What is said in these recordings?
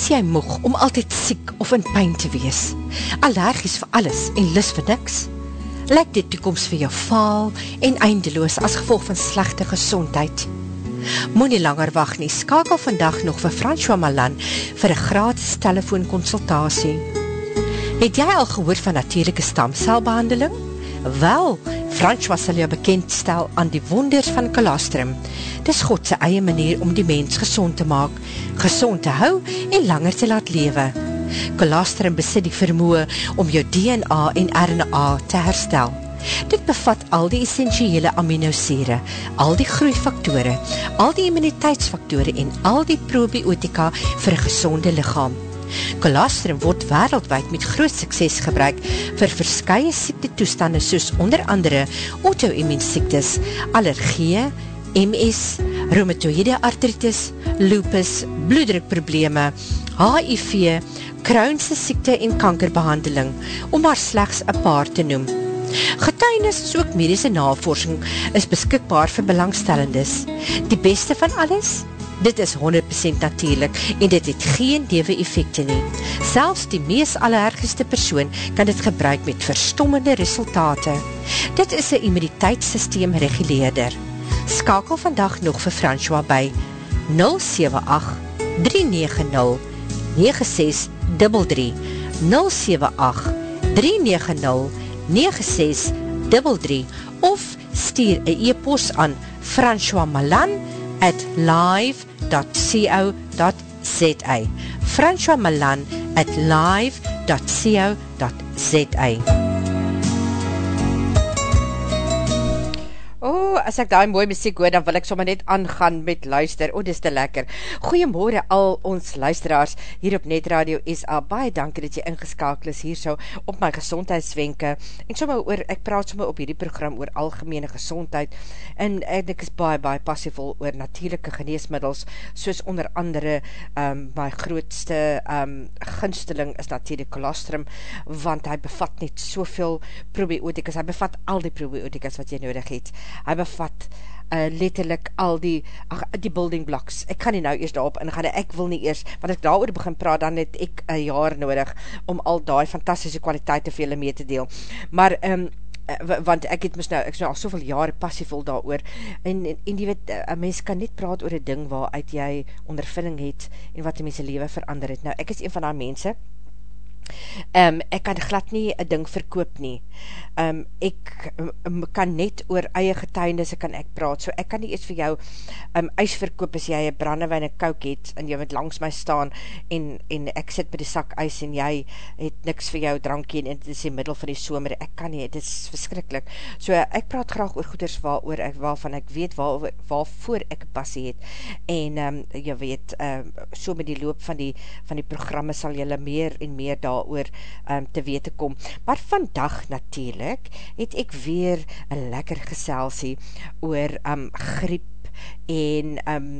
Is jy moeg om altyd siek of in pijn te wees? Allergies vir alles en lis vir niks? Lek die toekomst vir jou faal en eindeloos as gevolg van slechte gezondheid? Moe nie langer wacht nie, skakel vandag nog vir François Malan vir een gratis telefoonconsultatie. Het jy al gehoor van natuurlijke stamcelbehandeling? Wel, François sal jou bekendstel aan die wonders van kolostrum. Dis Godse eie manier om die mens gezond te maak, gezond te hou en langer te laat lewe. Kolostrum besit die vermoe om jou DNA en RNA te herstel. Dit bevat al die essentiële aminosere, al die groeifaktore, al die immuniteitsfaktore en al die probiotika vir een gezonde lichaam. Colostrum word wereldwijd met groot sukses gebruik vir verskye siekte toestande soos onder andere auto-immuunsiektes, allergie, MS, rheumatoïde artritis, lupus, bloeddrukprobleme, HIV, kruinse siekte en kankerbehandeling, om maar slechts een paar te noem. Getuinis is ook medische navorsing is beskikbaar vir belangstellendes. Die beste van alles? Dit is 100% natuurlijk en dit het geen dewe effecte nie. Selfs die mees allerergeste persoon kan dit gebruik met verstommende resultate. Dit is een immuniteitssysteem reguleerder. Skakel vandag nog vir François by 078-390-9633 078-390-9633 of stuur een e-post aan François Malan at live.com live.co.za François Malan at live.co.za as ek die mooie muziek hoor, dan wil ek sommer net aangaan met luister. O, oh, dis te lekker. Goeiemorgen al ons luisteraars hier op Net Radio SA. Baie dankie dat jy ingeskakel is hier so op my gezondheidswenke. En sommer oor, ek praat sommer op hierdie program oor algemene gezondheid. En ek is baie, baie passievol oor natuurlijke geneesmiddels, soos onder andere um, my grootste um, ginsteling is natuurlijk colostrum, want hy bevat net soveel probiotikas. Hy bevat al die probiotikas wat jy nodig het hy bevat uh, letterlik al die, ach, die building blocks. Ek kan nie nou eers daarop ingaan, ek wil nie eers, want ek daar begin praat, dan het ek een jaar nodig om al die fantastische kwaliteit te vele mee te deel. Maar, um, want ek het mis nou, ek is nou al soveel jare passievol daar oor, en, en, en die weet, een mens kan net praat oor een ding waaruit jy ondervinding het, en wat die mense leven verander het. Nou, ek is een van die mense, um, ek kan glad nie een ding verkoop nie. Um, ek um, kan net oor eie getuinisse kan ek praat, so ek kan nie eers vir jou um, ijs verkoop as jy een brandewijn en kouk het, en jy moet langs my staan, en, en ek sit by die sak ijs, en jy het niks vir jou drankje, en dit is die middel van die somer, ek kan nie, dit is verskrikkelijk. So ek praat graag oor goeders waar, oor, waarvan ek weet waar, waarvoor ek passie het, en um, jy weet, um, so met die loop van die, van die programme sal jylle meer en meer daar oor um, te wete kom. Maar vandag natuurlijk het ek weer een lekker geselsie oor um, griep en um,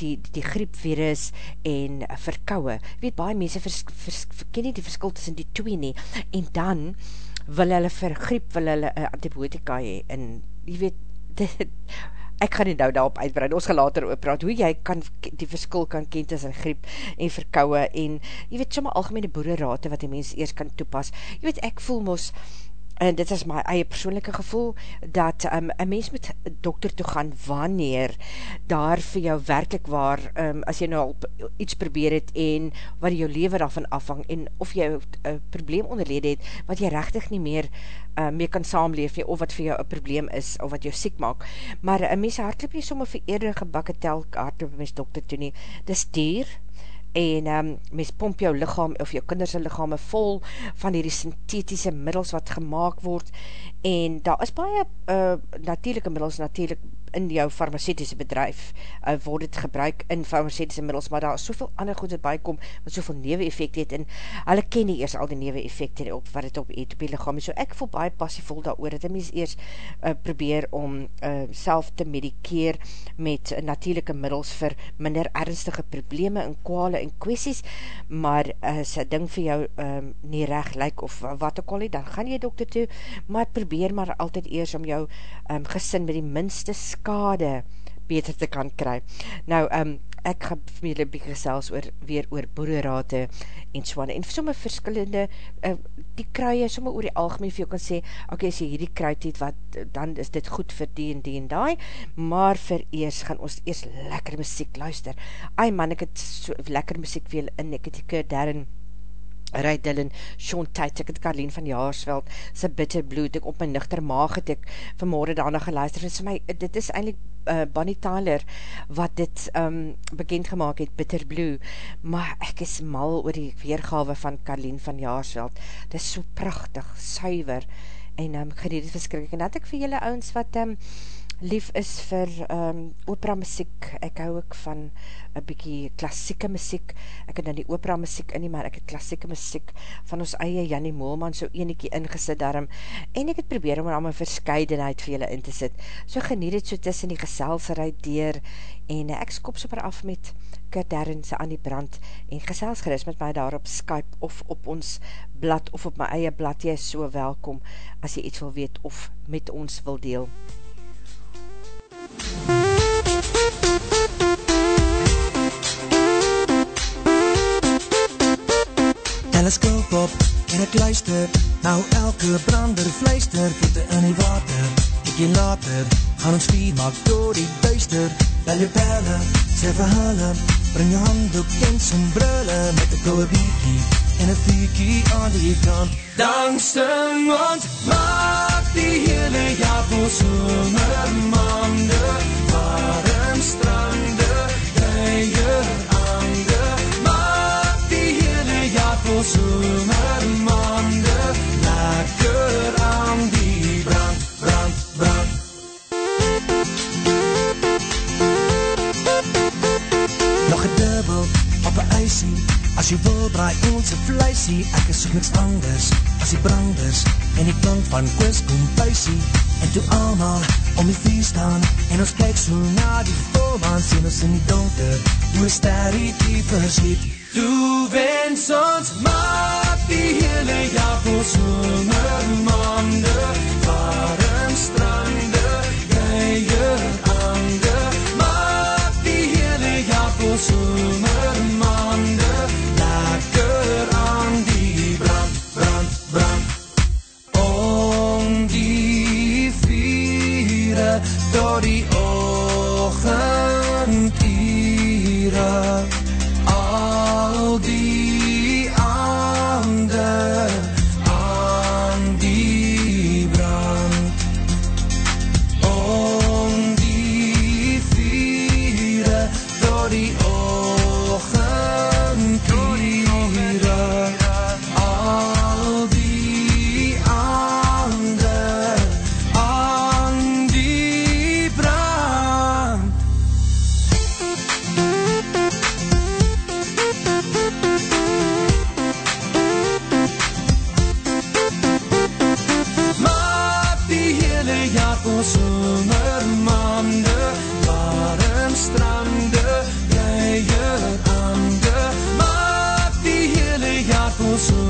die, die griepvirus en verkouwe. Weet, baie mense vers, vers, ken nie die verskil tussen die twee nie. En dan wil hulle vir griep, wil hulle uh, antibiotika hee. En jy weet, dit, ek gaan nie nou daarop uitbreid, ons gaan later oorpraat, hoe jy kan die verskil kan ken tussen griep en verkouwe, en jy weet, somme algemene boererate wat die mens eers kan toepas, jy weet, ek voel mos, en dit is my eie persoonlijke gevoel, dat um, een mens moet dokter toe gaan wanneer daar vir jou werkelijk waar, um, as jy nou al iets probeer het en wat jou leven daarvan afhang en of jy een probleem onderlede het, wat jy rechtig nie meer uh, mee kan saamleef, of wat vir jou een probleem is, of wat jou siek maak. Maar een mens hartelijk nie sommer vir eerder gebakke telk hartelijk mens dokter toe nie. Dis dier, en um, mens pomp jou lichaam of jou kinderse lichaam vol van die synthetische middels wat gemaakt word. En daar is baie uh, natuurlijke middels natuurlijk in jou farmaceutische bedrijf uh, word het gebruik in farmaceutische middels, maar daar is soveel ander goed wat bykom, wat soveel newe effect het, en hulle ken nie eers al die newe effecte op, wat het op eet op die lichaam, so ek voel baie passievol daar oor, dat hy mens eers uh, probeer om uh, self te medikeer met natuurlijke middels vir minder ernstige probleme en kwale en kwesties, maar as uh, ding vir jou um, nie recht lyk of wat ook al nie, dan gaan jy dokter toe, maar probeer maar altyd eers om jou um, gesin met die minste skade beter te kan kry. Nou, um, ek ga vir julle bykie gesels oor, weer oor boererate en soan, en somme verskillende, uh, die kruie, somme oor die algemeen vir jou kan sê, ok, as jy hierdie kruid het, wat, dan is dit goed vir die en die en die, maar vir eers gaan ons eers lekker muziek luister. Ai man, ek het so lekker muziek vir julle in, ek het die keur daarin Ray Dillon, Sean Tate, ek het Karleen van Jaarsveld, sy bitter bloed, ek op my nuchter maag het ek vanmorgen daarna geluister, en my, dit is eindelijk uh, Bonnie Tyler, wat dit um, bekend gemaakt het, bitter blue, maar ek is mal oor die weergawe van Karleen van Jaarsveld, dit is so prachtig, suiver, en um, geniet het verskrik, en dat ek vir julle ouds wat um, lief is vir um, opera muziek, ek hou ek van een bykie klassieke muziek, ek het dan die opera muziek in nie, maar ek het klassieke muziek van ons eie Jannie Moelman so eniekie ingesit daarom, en ek het probeer om om een verscheidenheid vir julle in te sit, so geniet het so tussen die geselseruid deur, en ek skop so af met Kurt Derrense aan die brand, en gesels geris met my daar op Skype, of op ons blad, of op my eie blad, jy is so welkom, as jy iets wil weet, of met ons wil deel. Teleskoop op en ek luister. Nou elke brander vleister Voete in die water Ekie later. Gaan ons vier maak door die duister. Bel je pelle, sê vir hulle Bring je handdoek en son brille Met een kouwe biekie en een viekie aan die kant Dan sing ons Maak die hele jaar voor somermande Warm strande Kuier aande. Maak die hele jaar voor somermande Lekker aan die brand, brand, brand. Nog een dubbel op een ijsie. As jy wil draai ons een vleisie Ek is soek niks anders as die branders En die klank van Koos Kompuisie En toe allemaal om die vuur staan En ons kyk so na die volmaan Sien ons in die donker Hoe ster die diepe sliep Toe wens ons maak die hele jaar Voor somermande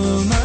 my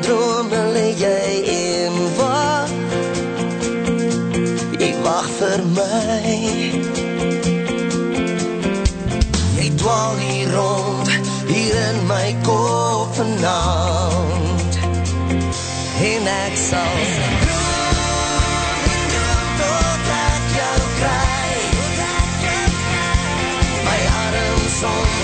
droom dan lê jy en wag Ek wag vir my Jy dwaal hier rond hier in my kop vanaand En ek sal droom en droom tot ek jou kry My arms om